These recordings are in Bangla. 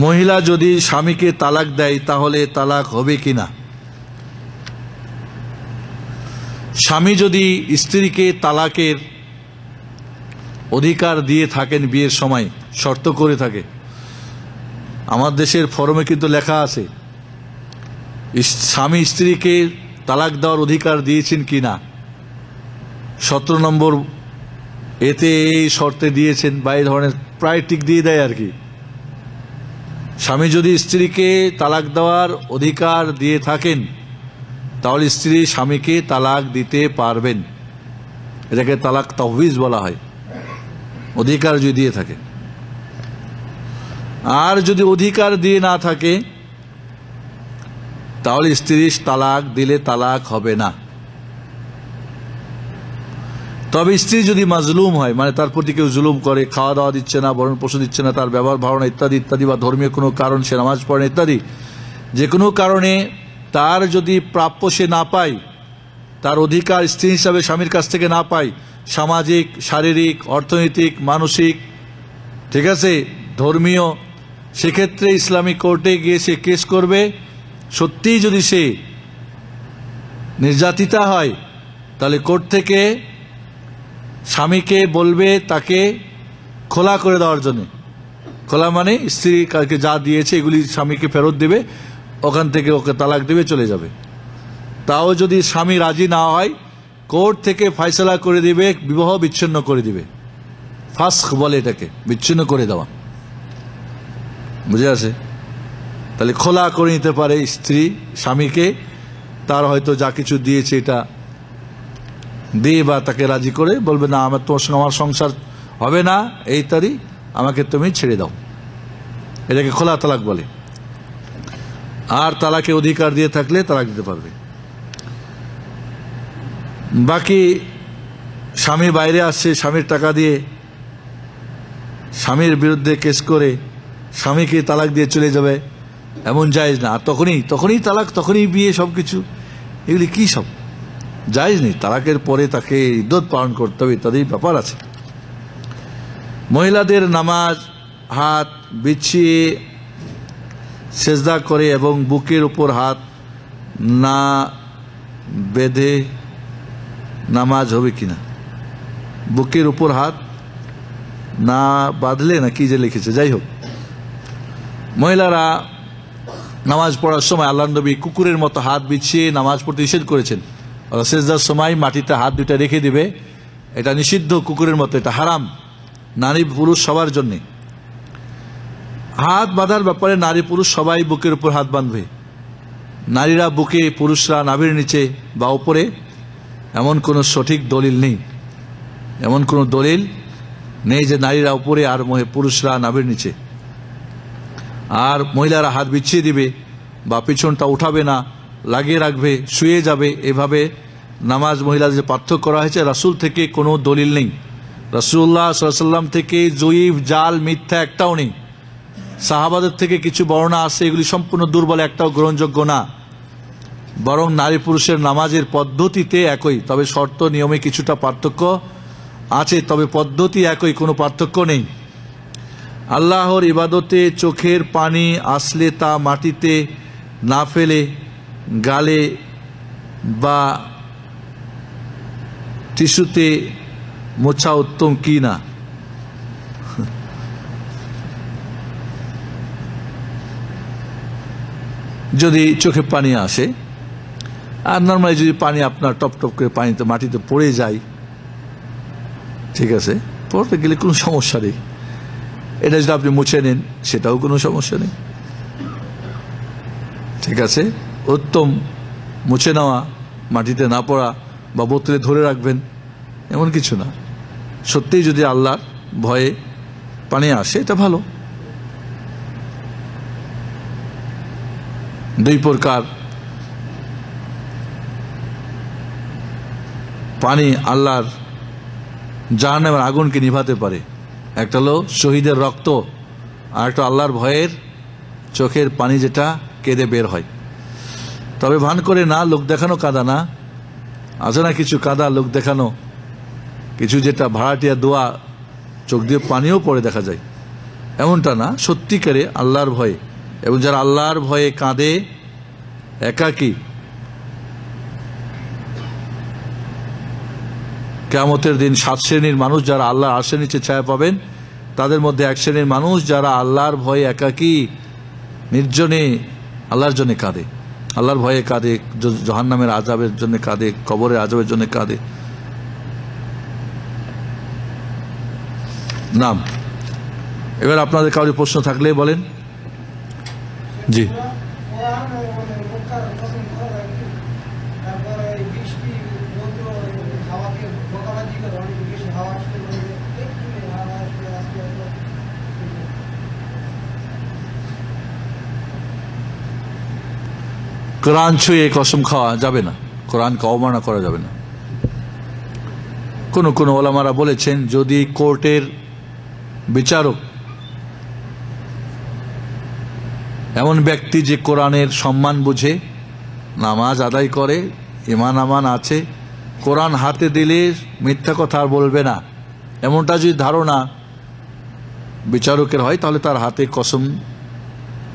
মহিলা যদি স্বামীকে তালাক দেয়, তাহলে তালাক হবে কি না স্বামী যদি স্ত্রীকে তালাকের অধিকার দিয়ে থাকেন বিয়ের সময়, শর্ত করে থাকে। আমার দেশের ফরমে কিন্তু লেখা আছে স্বামী স্ত্রীকে তালাক দেওয়ার অধিকার দিয়েছেন কি না সতেরো নম্বর এতে এই শর্তে দিয়েছেন, বা এই ধরনের প্রায় টিক দিয়ে দেয় আর কি। স্বামী যদি স্ত্রীকে তালাক দেওয়ার অধিকার দিয়ে থাকেন, তাহলে স্ত্রী স্বামীকে তালাক দিতে পারবেন। এটাকে তালাক তহবিজ বলা হয়। অধিকার যদি দিয়ে থাকে। আর যদি অধিকার দিয়ে না থাকে, তাহলে স্ত্রী তালাক দিলে তালাক হবে না। তবে স্ত্রী যদি মাজলুম হয় মানে তার প্রতি কেউ জুলুম করে খাওয়া দাওয়া দিচ্ছে না বরণ পোষণ দিচ্ছে না, তার ব্যবহার ভাবনা ইত্যাদি ইত্যাদি বা ধর্মীয় কোনো কারণ, সে নামাজ পড়ে ইত্যাদি, যে কোনো কারণে তার যদি প্রাপ্য সে না পায়, তার অধিকার স্ত্রী হিসাবে স্বামীর কাছ থেকে না পায়, সামাজিক, শারীরিক, অর্থনৈতিক, মানসিক, ঠিক আছে, ধর্মীয়, সেক্ষেত্রে ইসলামিক কোর্টে গিয়ে সে কেস করবে। সত্যিই যদি সে নির্যাতিতা হয়, তাহলে কোর্ট থেকে স্বামীকে বলবে তাকে খোলা করে দেওয়ার জন্য। খোলা মানে স্ত্রী কালকে যা দিয়েছে এগুলি স্বামীকে ফেরত দেবে, ওখান থেকে ওকে তালাক দেবে, চলে যাবে। তাও যদি স্বামী রাজি না হয়, কোর্ট থেকে ফয়সলা করে দিবে, বিবাহ বিচ্ছিন্ন করে দিবে। ফাস্ক বলে এটাকে, বিচ্ছিন্ন করে দেওয়া। বুঝে আছে তাহলে খোলা করে নিতে পারে স্ত্রী স্বামীকে, তার হয়তো যা কিছু দিয়েছে এটা দিয়ে বা তাকে রাজি করে বলবে, না, আমার তোমার সঙ্গে আমার সংসার হবে না, এই ইত্যাদি আমাকে তুমি ছেড়ে দাও। এটাকে খোলা তালাক বলে। আর তালাকে অধিকার দিয়ে থাকলে তালাক দিতে পারবে। বাকি স্বামী বাইরে আসছে, স্বামীর টাকা দিয়ে স্বামীর বিরুদ্ধে কেস করে স্বামীকে তালাক দিয়ে চলে যাবে, এমন জায়েজ না। আর তখনই তখনই তালাক, তখনই বিয়ে সব কিছু এগুলি কি সব? জায়েজ নেই তালাকের পরে তাকে ইদ্যত পালন করতে হবে ইত্যাদি ব্যাপার আছে। মহিলাদের নামাজ, হাত বিছিয়ে সেজদা করে এবং বুকের উপর হাত না বেঁধে নামাজ হবে কিনা? বুকের উপর হাত না বাঁধলে না কি যে লিখেছে? যাই হোক। মহিলারা নামাজ পড়ার সময় আল্লাহ নবী কুকুরের মতো হাত বিছিয়ে নামাজ পড়তে নিষেধ করেছেন। অর্থাৎ সেজদার সময় মাটিতে হাত দুইটা রেখে দিবে। এটা নিষিদ্ধ কুকুরের মতো, এটা হারাম। নারী, পুরুষ সবার জন্যে। হাত বাঁধার ব্যাপারে নারী, পুরুষ সবাই বুকের উপর হাত বাঁধবে। নারীরা বুকে, পুরুষরা নাভির নিচে বা উপরে। এমন কোনো সঠিক দলিল নেই। এমন কোনো দলিল নেই যে নারীরা উপরে আর মহে- পুরুষরা নাভির নিচে। আর মহিলারা হাত বিছিয়ে দিবে বা পিছনটা উঠাবে না। লাগিয়ে রাখবে, শুয়ে যাবে। এভাবে নামাজ মহিলাদের যে পার্থক্য করা হয়েছে, রাসূল থেকে কোনো দলিল নেই। রাসূলুল্লাহ সাল্লাম থেকে জয়ীফ জাল, মিথ্যা একটাও নেই। সাহাবাদের থেকে কিছু বর্ণনা আছে, এগুলি সম্পূর্ণ দুর্বল, একটাও গ্রহণযোগ্য না। বরং নারী পুরুষের নামাজের পদ্ধতিতে একই, তবে শর্ত, নিয়মে কিছুটা পার্থক্য আছে, তবে পদ্ধতি একই, কোনো পার্থক্য নেই। আল্লাহর ইবাদতে চোখের পানি আসলে তা মাটিতে না ফেলে গালে বা টিস্যুতে মোছা উত্তম কি না? যদি চোখে পানি আসে, আর নর্মালি যদি পানি আপনার টপ টপ করে পানিতে, মাটিতে পড়ে যায়, ঠিক আছে, পড়তে গেলে কোনো সমস্যা নেই। এটা যদি আপনি মুছে নেন, সেটাও কোনো সমস্যা নেই। ঠিক আছে? উত্তম, মুছে নেওয়া, মাটিতে না পড়া বা বোতলে ধরে রাখবেন, এমন কিছু না। সত্যিই যদি আল্লাহর ভয়ে পানি আসে, এটা ভালো। দুই প্রকার পানি আল্লাহর জাহান্নামের আগুনকে নিভাতে পারে। একটা হলো শহীদের রক্ত, আর একটা আল্লাহর ভয়ের চোখের পানি যেটা কেঁদে বের হয়। তবে ভান করে না, লোক দেখানো কাদা না। আছে না কিছু কাদা, লোক দেখানো? কিছু যেটা ভাড়াটিয়া দোয়া, চোখ দিয়ে পানিও পড়ে দেখা যায়। এমনটা না, সত্যিকারে আল্লাহর ভয়ে। এবং যারা আল্লাহর ভয়ে কাঁদে, একাকী। কেয়ামতের দিন সাত শ্রেণির মানুষ যারা আল্লাহর আশের নিচে ছায়া পাবেন, তাদের মধ্যে এক শ্রেণির মানুষ যারা আল্লাহর ভয়ে একাকী, নির্জনে, আল্লাহর জন্য কাঁদে। আল্লাহর ভয়ে কাঁদে জহান্নামের আজাবের জন্য কাঁদে, কবরের আজাবের জন্য কাঁদে। নাম। এবার আপনাদের কারোর প্রশ্ন থাকলে বলেন। জি কোরআন মানে মক্কার কসম করা যায় কি? তারপরে এই বৃষ্টি রৌদ্র হাওয়াকে বকাবাজি করে অনেক বেশি হাওয়া আসতে পারে একটু হাওয়া আসলে আস্তে আস্তে কোরআন ছুঁয়ে কসম খাওয়া যাবে না। কোরআনকে অবমাননা করা যাবে না। কোন কোন ওলামারা বলেছেন, যদি কোর্টের বিচারক এমন ব্যক্তি যে কোরআনের সম্মান বুঝে, নামাজ আদায় করে, ইমান আমান আছে, কোরআন হাতে দিলে মিথ্যা কথা আর বলবে না। এমনটা যদি ধারণা বিচারকের হয়, তাহলে তার হাতে কসম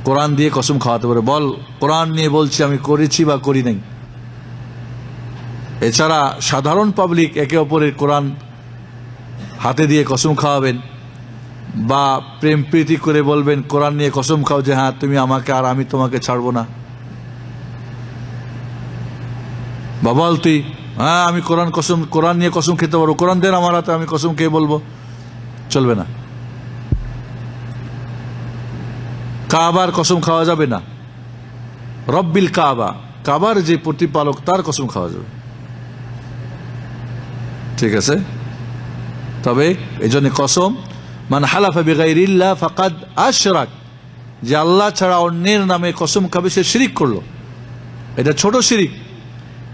কোরআন দিয়ে কসম খাওয়াতে পারে। বল, কোরআন নিয়ে বলছি আমি করেছি বা করি নাই। এছাড়া সাধারণ পাবলিক একে অপরের কোরআন হাতে দিয়ে কসম খাওয়াবেন বা প্রেম প্রীতি করে বলবেন, কোরআন নিয়ে কসম খাও যে হ্যাঁ তুমি আমাকে আর আমি তোমাকে ছাড়বো না। বা বল তুই হ্যাঁ আমি কোরআন কসম, কোরআন নিয়ে কসম খেতে পারব। কোরআন দেন আমার হাতে, আমি কসম খেয়ে বলব। চলবে না। কাবার কসম খাওয়া যাবে না। রব্বিল কাবা, কাবার যে প্রতিপালক, তার কসম খাওয়া যাবে। ঠিক আছে? তবে এই জন্য কসম, মান হালাফা বেগাইরিল্লা ফাকাদ আশরাক। যে আল্লাহ ছাড়া অন্যের নামে কসম খাবে, সে শিরিক করল। এটা ছোট শিরিক।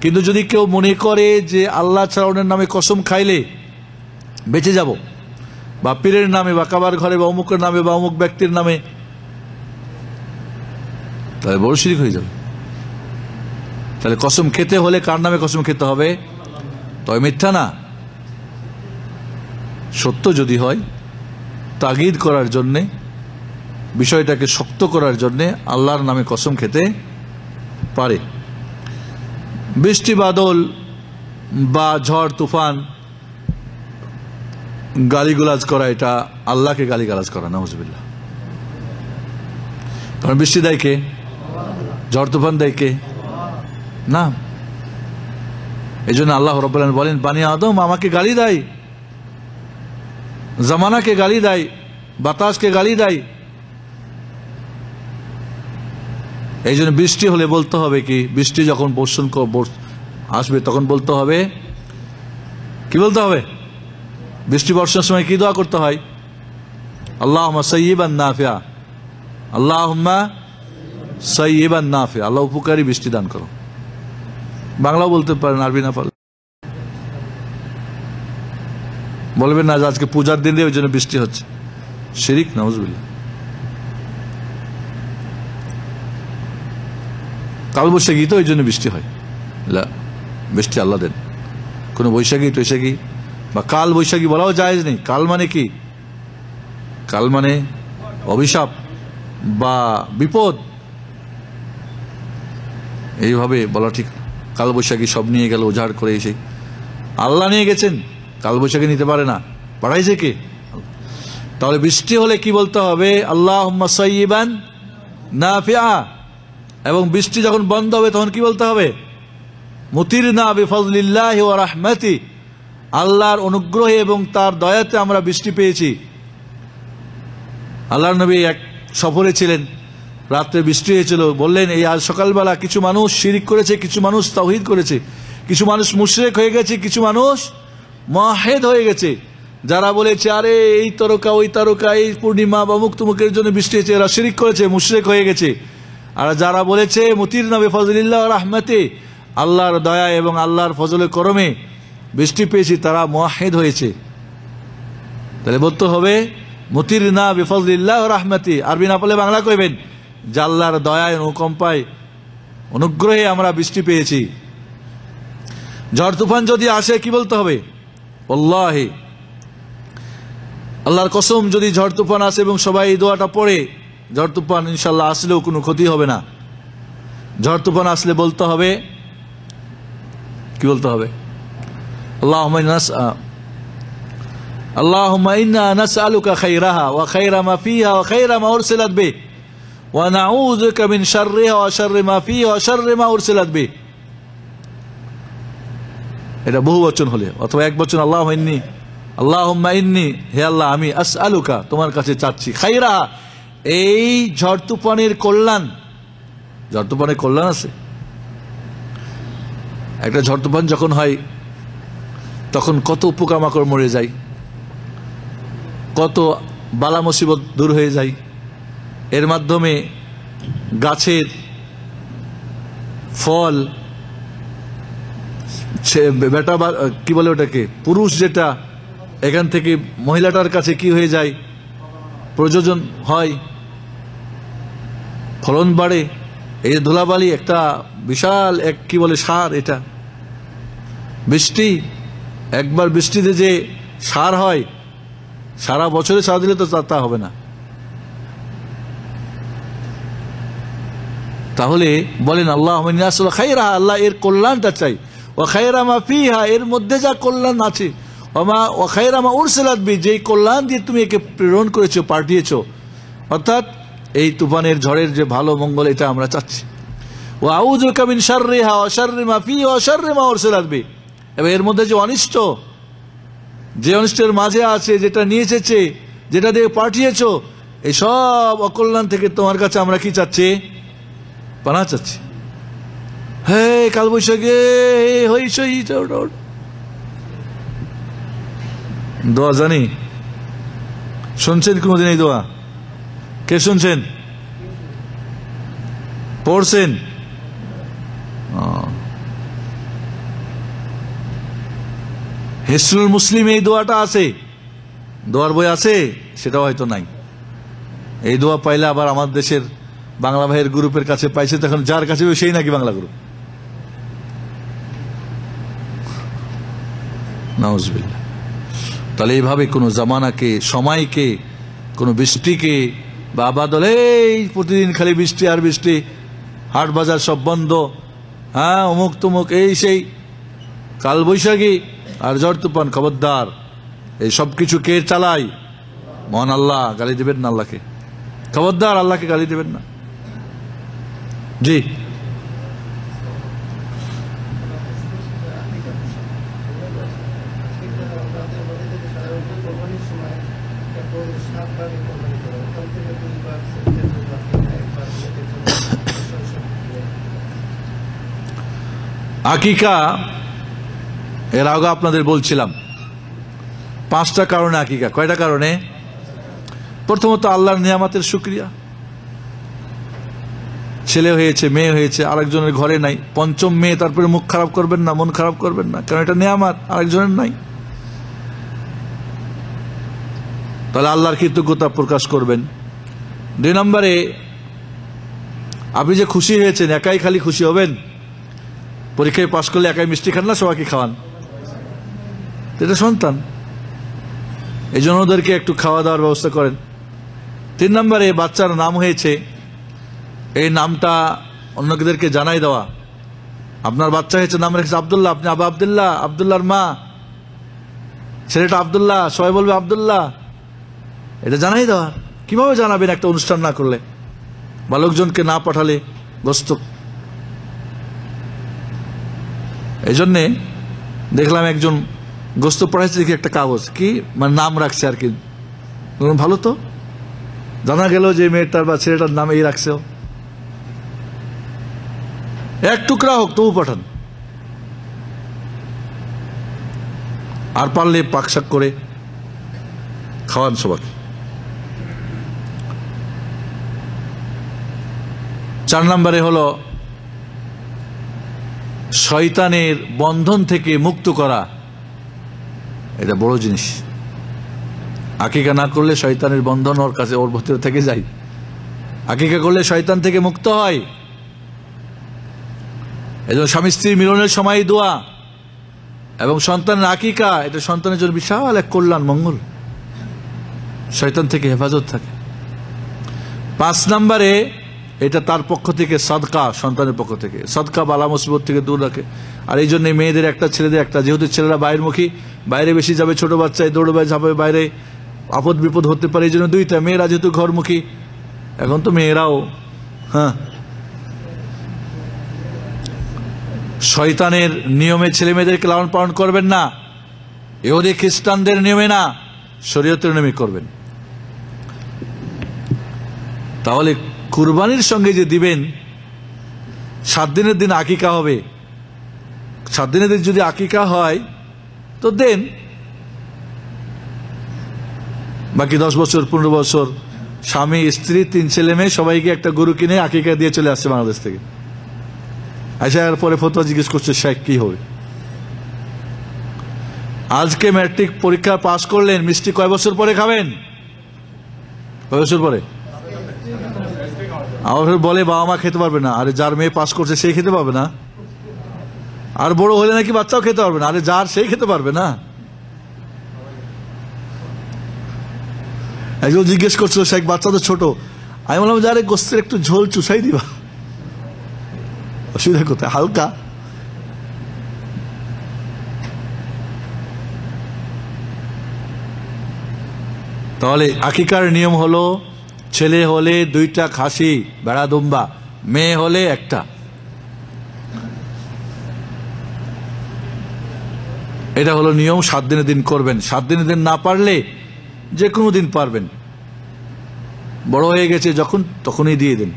কিন্তু যদি কেউ মনে করে যে আল্লাহ ছাড়া অন্যের নামে কসম খাইলে, বেঁচে যাব। বা পীরের নামে, বা কাবার ঘরে, বা অমুকের নামে, বা অমুক ব্যক্তির নামে তাহলে বড় শিরিক হয়ে যাবে। তাহলে কসম খেতে হলে কার নামে কসম খেতে হবে? তবে মিথ্যা না। সত্য যদি হয়, তাগিদ করার জন্যে, বিষয়টাকে শক্ত করার জন্যে আল্লাহর নামে কসম খেতে পারে। বৃষ্টি, বাদল বা ঝড়, তুফান, গালিগুলাজ করা, এটা আল্লাহকে গালিগালাজ করা নজবিল্লা কারণ বৃষ্টি দেয় কে? ঝড় তুফান দেয় কে না। এই জন্য আল্লাহ রবাহ বলেন, বানি আদম, আমাকে গালি দেয়। জামানাকে গালি দেয়। বাতাসকে গালি দেয়। এই জন্য বৃষ্টি হলে বলতে হবে কি, বৃষ্টি যখন বর্ষণ আসবে তখন বলতে হবে, কি বলতে হবে? বৃষ্টি বর্ষার সময় কি দোয়া করতে হয়? আল্লাহ সৈবান নাফিয়া। আল্লাহ সৈবান নাফিয়া আল্লাহ উপকারী বৃষ্টি দান করো। বাংলাও বলতে পারেন, আরবি না পারলে। বলবেন না আজকে পূজার দিন দিয়ে ওই জন্য বৃষ্টি হচ্ছে। শিরিক নজবিল্লা কাল বৈশাখী তো ওই জন্য বৃষ্টি হয়। বৃষ্টি আল্লাহ দেন। কোনো বৈশাখী, টৈশাখী বা কাল বৈশাখী বলাও যায় নেই। কাল মানে কি? কাল মানে অভিশাপ বা বিপদ। এইভাবে বলা ঠিক, কালবৈশাখী সব নিয়ে গেল, উজাড় করে এসে। আল্লাহ নিয়ে গেছেন, কালবৈশাখী নিতে পারে না। পাঠাইছে কে? তাহলে বৃষ্টি হলে কি বলতে হবে? আল্লাহ সৈবান না ফিয়া এবং বৃষ্টি যখন বন্ধ হবে, তখন কি বলতে হবে? মুতির না বিফজলিল্লাহ ও রাহমাতি। আল্লাহর অনুগ্রহে এবং তার দয়াতে আমরা বৃষ্টি পেয়েছি। আল্লাহ নবী এক সফরে ছিলেন। রাত্রে বৃষ্টি হয়েছিল, বললেন, এই আজ সকালবেলা কিছু মানুষ শিরিক করেছে, কিছু মানুষ তাওহিদ করেছে, কিছু মানুষ মুশরেক হয়ে গেছে, কিছু মানুষ মাহেদ হয়ে গেছে। যারা বলেছে, আরে, এই তরকা, ওই তরকা, এই পূর্ণিমা বা মুক্তমুখের জন্য বৃষ্টি হয়েছে, এরা শিরিক করেছে, মুশরেক হয়ে গেছে। আর যারা বলেছে, মতির নবী ফজলিল্লাহ রাহমাতে, আল্লাহর দয়া এবং আল্লাহর ফজলের করমে বৃষ্টি পেয়েছি, তারা মোয়াহেদ হয়েছে। তাহলে বলতে হবে, মতির না বিফজলিল্লাহ রাহমাতি, আরবি না পড়লে বাংলা কইবেন? জাল্লার দয়ায় অনুকম্পায় অনুগ্রহে আমরা বৃষ্টি পেয়েছি। ঝড় তুফান যদি আসে, কি বলতে হবে? অল্লাহে আল্লাহর কসম, যদি ঝড় তুফান আসে এবং সবাই এই দোয়াটা পড়ে, ঝড় তুফান ইনশাল্লাহ আসলেও কোনো ক্ষতি হবে না। ঝড় তুফান আসলে বলতে হবে, কি বলতে হবে? আল্লাহ আল্লাহ আলুকা খাই রাহা ওয়া খাই রামা ফিহা, ওয়া খাই রামা ওর সেলাদ بك من شرها وشر ما فيها وشر ما أرسلت به এটা বহু বচন হলে অথবা এক বচন আল্লাহ ইন্নি আল্লাহ ইন্নি হে আল্লাহ আমি আস আলুকা তোমার কাছে চাচ্ছি খাইরা এই ঝড় তুফানের কল্যাণ ঝড় তুফানের কল্যাণ আছে একটা ঝড় তুফান যখন হয় তখন কত পোকামাকড় মরে যায় কত বালা মুসিবত দূর হয়ে যায় এর মাধ্যমে গাছের ফল বেটা বা, কি বলে ওটাকে, পুরুষ যেটা, এখান থেকে মহিলাটার কাছে কি হয়ে যায়, প্রযোজন হয়, ফলন বাড়ে, এই ধুলাবালি একটা বিশাল এক, কি বলে, সার এটা। বৃষ্টি, একবার বৃষ্টিতে যে সার হয়, সারা বছরে সার দিলে তা- তা হবে না। তাহলে বলেন, আল্লাহ খাইরা আল্লাহ এর কল্যাণটা চাই। ও খাইরা মা ফিহা, এর মধ্যে যা কল্যাণ আছে। ওমা ও খাইরা মা উরসেলাত বি, যেই কল্যাণ দিয়ে তুমি একে প্রেরণ করেছ, পাঠিয়েছো। অর্থাৎ এই তুফানের ঝড়ের যে ভালো মঙ্গল, এটা আমরা চাচ্ছি। ও আউযু কামিন শাররিহা, ওয়া শাররি মা ফিহা, ওয়া শাররি মা উরসিলাত বি। এবং এর মধ্যে যে অনিষ্ট, যে অনিষ্টের মাঝে আছে, যেটা নিয়ে এসেছে, যেটা দিয়ে পাঠিয়েছো এই সব অকল্যাণ থেকে তোমার কাছে আমরা কি চাচ্ছি? পানা চাচ্ছি হে কাল বৈশাখে দোয়া জানি। শুনছেন কোনদিন এই দোয়া? কে শুনছেন? পড়ছেন? ও। হিসরুল মুসলিম, এই দোয়াটা আছে। দোয়ার বই আছে? সেটাও হয়তো নাই। এই দোয়া পাইলে আবার আমার দেশের বাংলা ভাইয়ের গ্রুপের কাছে পাইছে, তখন যার কাছে সেই নাকি বাংলা গ্রুপ তাহলে এইভাবে কোনো জামানাকে, সময়কে, কোনো বৃষ্টিকে বা আবাদল এই প্রতিদিন খালি বৃষ্টি আর বৃষ্টি, হাট বাজার সব বন্ধ হ্যাঁ অমুক তুমুক, এই সেই কাল বৈশাখী আর ঝড় তুফান খবরদার, এই সব কিছু কে চালাই মহান আল্লাহ, গালি দেবেন না আল্লাহকে। খবরদার, আল্লাহকে গালি দেবেন না। জি। আকিকা, এর আগে আপনাদের বলছিলাম, পাঁচটা কারণে আকিকা। কয়টা কারণে? প্রথমত আল্লাহর নিয়ামতের শুক্রিয়া। ছেলে হয়েছে, মেয়ে হয়েছে, আরেকজনের ঘরে নাই। পঞ্চম মেয়ে, তারপরে মুখ খারাপ করবেন না, মন খারাপ করবেন না। কারণ এটা নিয়ামত? আরেকজনের নাই। তাহলে আল্লাহর কৃতজ্ঞতা প্রকাশ করবেন। দুই নম্বরে, আপনি যে খুশি হয়েছেন, একাই খালি খুশি হবেন? পরীক্ষায় পাশ করলে একাই মিষ্টি খান না সবাইকে খাওয়ান? এটা সন্তান। এই জন্য ওদেরকে একটু খাওয়া দাওয়ার ব্যবস্থা করেন। তিন নম্বরে, বাচ্চার নাম হয়েছে এই নামটা অন্যদেরকে জানাই দেওয়া। আপনার বাচ্চা হয়েছে, নাম রেখেছে আবদুল্লাহ, আপনি আবা আবদুল্লাহ, আবদুল্লাহর মা। ছেলেটা আবদুল্লাহ, সবাই বলবে আবদুল্লাহ। এটা জানাই দেওয়া। কীভাবে জানাবেন একটা অনুষ্ঠান না করলে? বা লোকজনকে না পাঠালে বস্ত এই জন্যে দেখলাম একজন গোস্ত পড়াইছে, দেখি একটা কাগজ। কি? মানে নাম রাখছে আর কি। ভালো তো? জানা গেল যে মেয়েটার বা ছেলেটার নাম এই রাখছে ও। এক টুকরা হোক, তবু পাঠান। আর পারলে পাকশাক করে খাওয়ান সবাইকে চার নম্বরে হলো, শয়তানের বন্ধন থেকে মুক্ত করা। এটা বড় জিনিস। আকিকা না করলে শয়তানের বন্ধন ওর কাছে, ওর ভিতরে থেকে যায়। আকিকা করলে শয়তান থেকে মুক্ত হয়। এজন্য স্বামী স্ত্রীর মিলনের সময় দোয়া। এবং সন্তানের আকিকা এটা সন্তানের জন্য বিশাল এক কল্যাণ, মঙ্গল। শয়তান থেকে হেফাজত থাকে। পাঁচ নম্বরে, এটা তার পক্ষ থেকে সদকা, সন্তানের পক্ষ থেকে। সদকা বালা মুসিবত থেকে দূর রাখে। আর এই জন্য মেয়েদের একটা, ছেলেদের একটা, যেহেতু ছেলেরা বাইরমুখী, বাইরে বেশি যাবে ছোট বাচ্চায় দৌড়বে যাবে বাইরে আপদ বিপদ হতে পারে, এই জন্য দুইটা। মেয়েরা যেহেতু ঘরমুখী, এখন তো মেয়েরাও হ্যাঁ শয়তানের নিয়মে ছেলে মেয়েদেরকে লালন পালন করবেন না। এহুদি খ্রিস্টানদের নিয়মে না, শরীয়তের নিয়মে করবেন। তাহলে কুরবানির সঙ্গে যে দিবেন, সাত দিনের দিন আকিকা হবে। সাত দিনের দিন যদি আকিকা হয়, তো দেন। বাকি দশ বছর, পনেরো বছর, স্বামী, স্ত্রী, তিন ছেলে মেয়ে সবাইকে একটা গরু কিনে আকিকা দিয়ে চলে আসছে বাংলাদেশ থেকে। আসার পরে ফতোয়া জিজ্ঞেস করছে শেখ কি হবে? আজকে ম্যাট্রিক পরীক্ষা পাশ করলেন, মিষ্টি কয় বছর পরে খাবেন? কয় বছর পরে? আমার বলে, বাবা মা খেতে পারবে না। আরে, যার মেয়ে পাস করছে, সেই খেতে পারবে না। আর বড় হলে নাকি বাচ্চাও খেতে পারবে না। আরে, যার, সেই খেতে পারবে না। একজন জিজ্ঞেস করছিল শেখ বাচ্চা তো ছোট। আমি বললাম যারে গোস্তের একটু ঝোল চুষাই দিবা। অসুবিধা কোথায় হালকা তাহলে আকিকার নিয়ম হলো ছেলে হলে দুইটা খাসি বেড়া দুম্বা মেয়ে হলে একটা এটা হলো নিয়ম সাত দিনের দিন করবেন সাত দিনের দিন না পারলে যে কোনো দিন পারবেন বড় হয়ে গেছে যখন তখনই দিয়ে দিন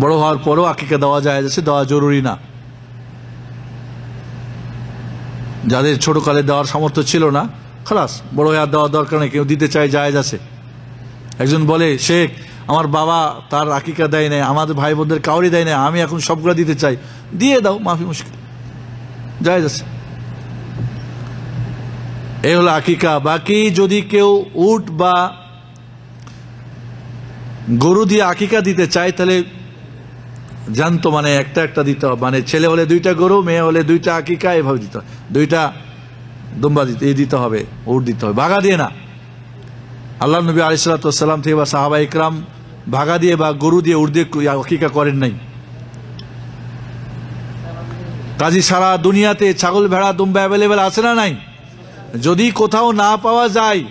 বড় হওয়ার পরও আকিকা দেওয়া যায় যাচ্ছে দেওয়া জরুরি না। যাদের ছোট কালে দেওয়ার সামর্থ্য ছিল না, খালাস, বড় হয়ে আর দেওয়ার দরকার নেই, কেউ দিতে চায় যায় আছে। একজন বলে, শেখ, আমার বাবা তার আকিকা দেয় নাই, আমাদের ভাই বোনদের কাউরি দেয় নাই, আমি এখন সবগুলো দিতে চাই। দিয়ে দাও, মাফি মুশকিল। যায় আছে। এই হলো আকিকা। বাকি যদি কেউ উট বা গরু দিয়ে আকিকা দিতে চায়, তাহলে জানতো মানে একটা একটা দিতে মানে ছেলে হলে দুইটা গরু, মেয়ে হলে দুইটা আকিকা, এভাবে দিতে দুইটা দুম্বা দিতে এই দিতে হবে, উট দিতে হবে। ভাগা দিয়ে না। আল্লাহ নবী আলিসাল্লাম থেকে বা সাহাবা ইকরাম ভাগা দিয়ে বা গরু দিয়ে উট দিয়ে আকিকা করেন নাই। কাজী সারা দুনিয়াতে ছাগল, ভেড়া, দুম্বা অ্যাভেলেবেল আছে না নাই? যদি কোথাও না পাওয়া যায়,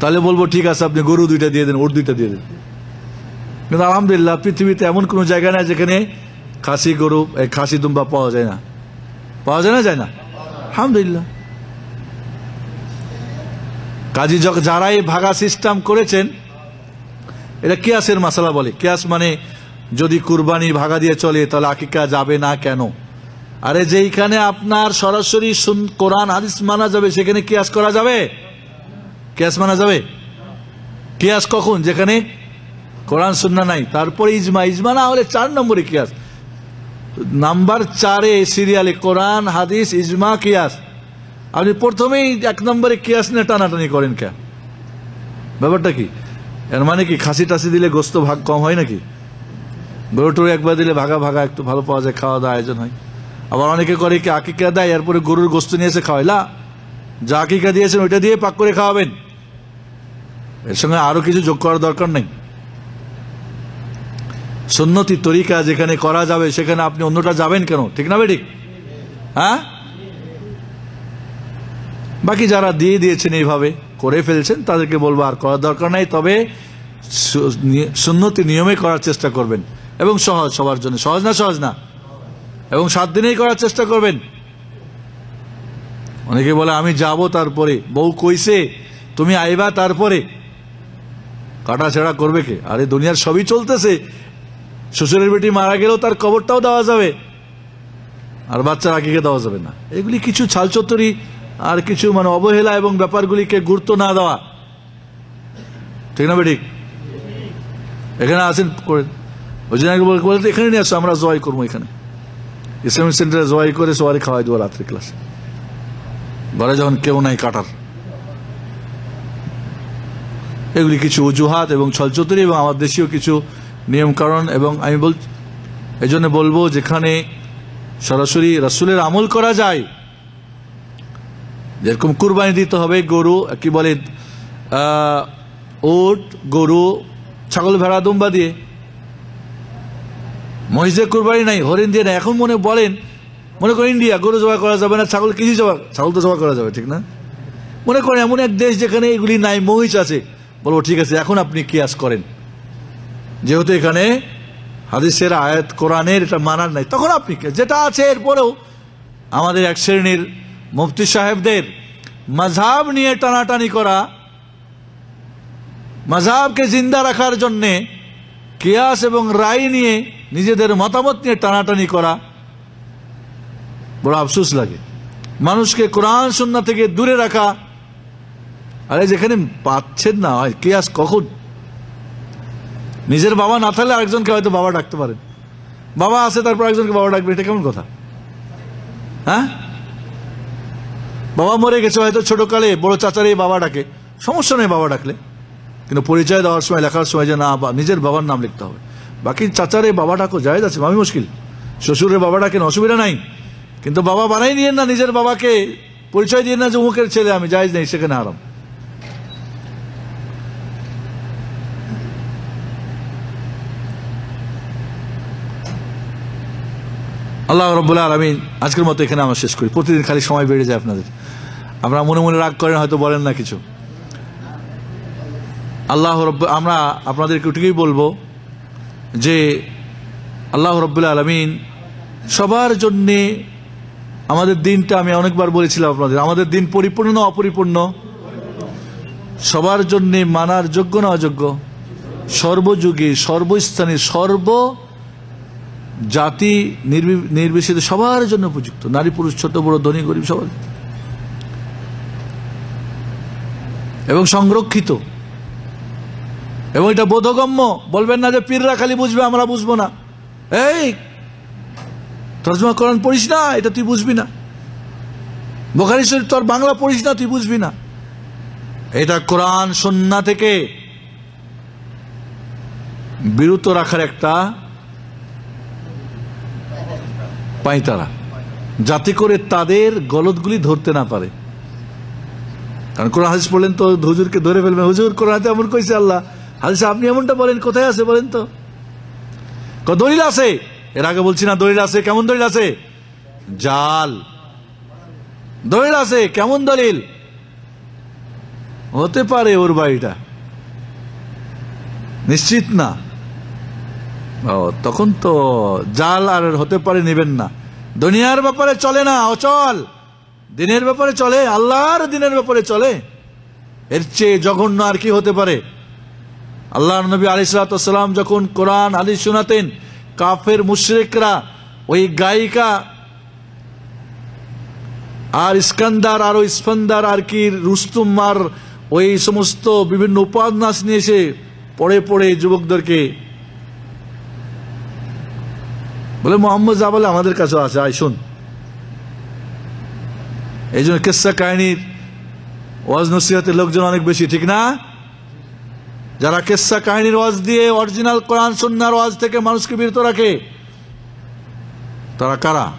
তাহলে বলব, ঠিক আছে, আপনি গরু দুইটা দিয়ে দেন, উট দুইটা দিয়ে দেন। কিন্তু আলহামদুলিল্লাহ, পৃথিবীতে এমন কোনো জায়গা নাই যেখানে খাসি গরু এই খাসি দুম্বা পাওয়া যায় না। পাওয়া যায় না যায় না? আলহামদুলিল্লাহ। কাজী যারা এই ভাগা সিস্টেম করেছেন এটা কেয়াসের মাসালা বলে। কেয়াস মানে যদি কুরবানি ভাগা দিয়ে চলে, তাহলে আকিকা যাবে না কেন? আরে যেইখানে আপনার সরাসরি কোরআন, হাদিস মানা যাবে, সেখানে কেয়াস করা যাবে? কিয়াস মানা যাবে? কেয়াস কখন? যেখানে কোরআন সুন্না নাই। তারপরে ইজমা ইজমা না হলে চার নম্বরে কিয়াস। নাম্বার চারে সিরিয়ালে কোরআন, হাদিস, ইজমা, কিয়াস। আপনি প্রথমেই এক নম্বরে কিয়াস নিয়ে টানাটানি করেন কে ব্যাপারটা কি? এর মানে কি খাসি টাসি দিলে গোস্ত ভাগ কম হয় নাকি? গরু টরু একবার দিলে ভাগা ভাগা, একটু ভালো পাওয়া যায়, খাওয়া দাওয়া আয়োজন হয়। আবার অনেকে করে কি আকিকা দেয়, এরপরে গরুর গোস্ত নিয়ে এসে খাওয়াইলা যা আকিকা দিয়েছেন, ওইটা দিয়ে পাক করে খাওয়াবেন। এর সঙ্গে আরও কিছু যোগ করার দরকার নেই। সুন্নতি তরিকা যেখানে করা যাবে, সেখানে আপনি অন্যটা যাবেন কেন? ঠিক না ঠিক হ্যাঁ? বাকি যারা দিয়ে দিয়েছেন এইভাবে, করে ফেলছেন, তাদেরকে বলব আর করার দরকার নাই, তবে সুন্নতি নিয়মে করার চেষ্টা করবেন। এবং সহজ, সবার জন্য। সহজ না সহজ না? এবং সাত দিনেই করার চেষ্টা করবেন? অনেকে বলে, আমি যাব তারপরে। বউ কইছে, তুমি আইবা তারপরে। কাটা ছেড়া করবে কে? আরে দুনিয়ার সবই চলতেছে। শ্বশুরের বেটি মারা গেলেও তার কবরটাও দেওয়া যাবে। আর বাচ্চার আকিকে দেওয়া যাবে না। এগুলি কিছু ছালচত্তরি আর কিছু মানে অবহেলা এবং ব্যাপারগুলিকে গুরুত্ব না দেওয়া। ঠিক না বেঠিক? এখানে আছেন করে ওই জন্য এখানে নিয়ে আসো, আমরা জয় করব এখানে। ইসলামিক সেন্টারে জয় করে সবারই খাওয়াই দেবো রাত্রি ক্লাসে। ঘরে যখন কেউ নাই কাটার। এগুলি কিছু অজুহাত এবং ছলচতুরি এবং আমার দেশীয় কিছু নিয়মকানুন এবং আমি বল এই জন্য বলব যেখানে সরাসরি রাসুলের আমল করা যায়, যেরকম কুরবানি দিতে হবে গরু, কি বলে ওট, গরু, ছাগল ভেড়া, দুম্বা দিয়ে। মহিষের কুরবানি নাই, হরিণ দিয়ে নাই। এখন মনে বলেন, মনে করেন ইন্ডিয়া, গরু জবা করা যাবে না, ছাগল কিছু জবা, ছাগল তো জবা করা যাবে, ঠিক না? মনে করেন এমন এক দেশ যেখানে এগুলি নাই, মহিষ আছে। বলব, ঠিক আছে, এখন আপনি কিয়াস করেন। যেহেতু এখানে হাদিসের আয়াত, কোরআনের এটা মানার নাই। তখন আপনি যেটা আছে, এরপরেও আমাদের এক শ্রেণির মুফতি সাহেবদের মাঝাব নিয়ে টানাটানি করা মাঝাবকে জিন্দা রাখার জন্যে কেয়াস এবং রায় নিয়ে নিজেদের মতামত নিয়ে টানাটানি করা, বড় আফসোস লাগে। মানুষকে কোরআন সুন্না থেকে দূরে রাখা, আরে যেখানে পাচ্ছেন না কিয়াস কখন নিজের বাবা না থাকলে আরেকজনকে হয়তো বাবা ডাকতে পারেন। বাবা আছে, তারপর একজনকে বাবা ডাকবে, এটা কেমন কথা? হ্যাঁ? বাবা মরে গেছে, হয়তো ছোটকালে বড় চাচারে বাবা ডাকে। সমস্যা নেই বাবা ডাকলে। কিন্তু পরিচয় দেওয়ার সময়, লেখার সময় যে না নিজের বাবার নাম লিখতে হবে। বাকি চাচারে বাবা ডাকো যায় আছে আমি মুশকিল। শ্বশুরের বাবা ডাকেন, অসুবিধা নাই। কিন্তু বাবা বানাই নিয়েন না, নিজের বাবাকে। পরিচয় দিয়ে না যে উমুকের ছেলে, আমি যাই নেই, সেখানে হারাম। আল্লাহ রব্বুল্লাহ আলমিন আজকের মতো এখানে আমরা শেষ করি। প্রতিদিন খালি সময় বেড়ে যায় আপনাদের। আপনারা মনে মনে রাগ করেন, হয়তো বলেন না কিছু। আল্লাহ রব্ব, আমরা আপনাদেরকে ওটুকুই বলব যে, আল্লাহ রব্বুল্লাহ আলমিন সবার জন্যে আমাদের দিনটা আমি অনেকবার বলেছিলাম আপনাদের, আমাদের দিন পরিপূর্ণ না অপরিপূর্ণ? সবার জন্যে মানার যোগ্য না অযোগ্য? সর্বযুগে, সর্বস্থানে, সর্ব জাতি নির্বি- নির্বিশেষে সবার জন্য উপযুক্ত। নারী, পুরুষ, ছোট, বড়, ধনী, গরিব, সবার। এবং সংরক্ষিত। এবং এটা বোধগম্য। বলবেন না যে পীররা খালি বুঝবে, আমরা বুঝব না। এই, তর্জমা কোরআন পড়িস না, এটা তুই বুঝবি না। বোখারি শরীফ, তোর বাংলা পড়িস না, তুই বুঝবি না। এটা কোরআন, সন্না থেকে বিরত রাখার একটা পাইতারা। যাতে করে তাদের গলতগুলি ধরতে না পারে। কারণ কোরআন হাদিস বলেন তো হুজুরকে ধরে ফেলবেন হুজুর কোরআন হাতে এমন কইছে আল্লাহ। হাদিসে আপনি এমনটা বলেন, কোথায় আছে বলেন তো? দলিল আছে। এর আগে বলছি না, দলিল আছে। কেমন দলিল আছে? জাল। দলিল আছে, কেমন দলিল? হতে পারে ওর বাড়িটা। নিশ্চিত না। ও, তখন তো জাল আর হতে পারে নেবেন না। দুনিয়ার ব্যাপারে চলে না, অচল। দিনের ব্যাপারে চলে, আল্লাহর দিনের ব্যাপারে চলে। এর চেয়ে জঘন্য আর কি হতে পারে? আল্লাহ নবী আলিসালাম যখন কোরআন আলী শোনাতেন, কাফের মুশরিকরা ওই গায়িকা আর ইস্কান্দার আর ইস্ফান্দার আর কি রুস্তুমার ওই সমস্ত বিভিন্ন উপন্যাস নিয়ে এসে পড়ে পড়ে যুবকদেরকে বলে, মোহাম্মদ যা বলে আমাদের কাছে আছে, আয়, শুন। এই জন্য কেসা কাহিনীর ওয়াজ নসিহতের লোকজন অনেক বেশি, ঠিক না? যারা কেসা কাহিনীর ওয়াজ দিয়ে অরিজিনাল কোরআন সন্ন্যার ওয়াজ থেকে মানুষকে বিরত রাখে, তারা কারা?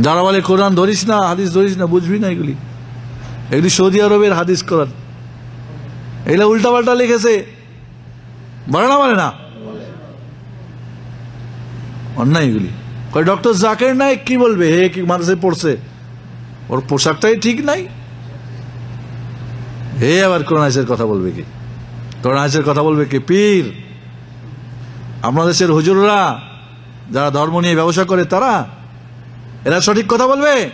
যারা বলে, কোরআন ধরিস না, হাদিস ধরিস না, বুঝবি না এগুলি। এগুলি সৌদি আরবের হাদিস কোরআন। এগুলো উল্টাপাল্টা লিখেছে। বলে না বলে না। অন্যায় এগুলি ডক্টর জাকের নায়ক কি বলবে? হে, কি মানুষে পড়ছে? ওর পোশাকটাই ঠিক নাই? হে, আবার করোনাইসের কথা বলবে কি? করোনাইসের কথা বলবে কি? পীর। আপনার দেশের হুজুররা, যারা ধর্ম নিয়ে ব্যবসা করে, তারা? এরা সঠিক কথা বলবে?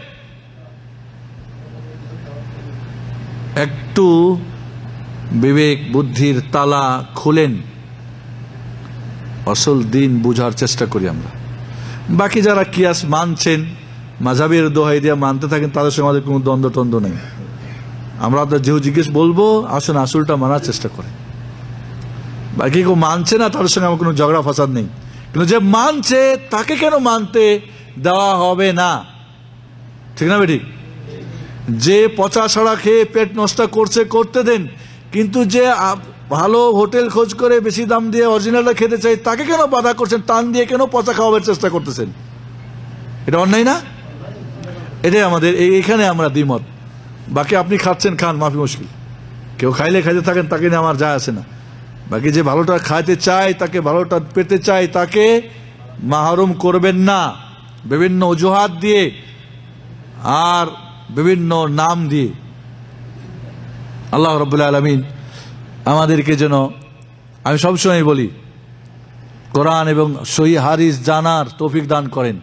একটু বিবেক, বুদ্ধির তালা খুলেন। আসল দিন বুঝার চেষ্টা করি আমরা। বাকি যারা কিয়াস মানছেন মাঝাবের দোহাই দিয়ে মানতে থাকেন, তাদের সঙ্গে আমাদের কোনো দ্বন্দ্ব টন্দ্ব নেই। আমরা আপনার যেহেতু জিজ্ঞেস বলব, আসুন আসলটা মানার চেষ্টা করে। বাকি কেউ মানছে না, তাদের সঙ্গে আমার কোনো ঝগড়া ফাসাদ নেই। কিন্তু যে মানছে, তাকে কেন মানতে দেওয়া হবে না? ঠিক না বেঠিক যে পচা ছাড়া খেয়ে পেট নষ্ট করছে, করতে দেন। কিন্তু যে ভালো হোটেল খোঁজ করে বেশি দাম দিয়ে অরিজিনালটা খেতে চাই, তাকে কেন বাধা করছেন? টান দিয়ে কেন পচা খাওয়াবার চেষ্টা করতেছেন? এটা অন্যায় না? এটাই আমাদের এই- এখানে আমরা দ্বিমত। বাকি আপনি খাচ্ছেন, খান, মাফি মুশকিল। কেউ খাইলে খাইতে থাকেন, তাকে নিয়ে আমার যায় আসে না। বাকি যে ভালোটা খাইতে চায়, তাকে ভালোটা পেতে চায়, তাকে মাহরুম করবেন না। বিভিন্ন অজুহাত দিয়ে আর বিভিন্ন নাম দিয়ে। আল্লাহ রবুল্লা আলমিন আমাদেরকে যেন, আমি সবসময় বলি, কোরআন এবং সহি হারিস জানার তৌফিক দান করেন,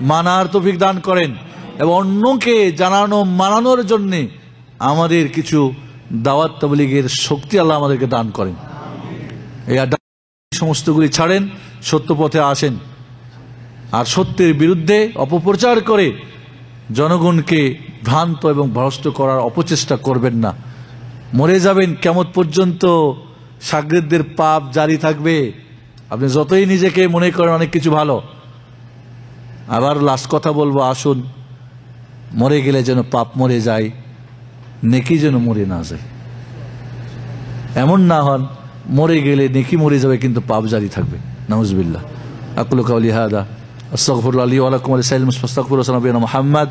মানার তৌফিক দান করেন, এবং অন্যকে জানানো, মানানোর জন্যে আমাদের কিছু দাওয়াত তবলিগের শক্তি আল্লাহ আমাদেরকে দান করেন। এই সমস্তগুলি ছাড়েন, সত্য পথে আসেন, আর সত্যের বিরুদ্ধে অপপ্রচার করে জনগণকে ভ্রান্ত এবং ভ্রষ্ট করার অপচেষ্টা করবেন না। মরে যাবেন কেমন পর্যন্ত? সাগরেদদের পাপ জারি থাকবে। আপনি যতই নিজেকে মনে করেন অনেক কিছু ভালো। আবার লাস্ট কথা বলব, আসুন। মরে গেলে যেন পাপ মরে যায়, নেকি যেন মরে না যায়। এমন না হন, মরে গেলে নেকি মরে যাবে কিন্তু পাপ জারি থাকবে। নাউজবিল্লাহ। আকুল কাউলি হাদা। আস্তাগফিরুল্লাহ লি ওয়া লাকুম ওয়া লিসাইল মুস্তাগফিরুল্লাহ সাল্লাল্লাহু আলাইহি ওয়া সাল্লাম মুহাম্মদ।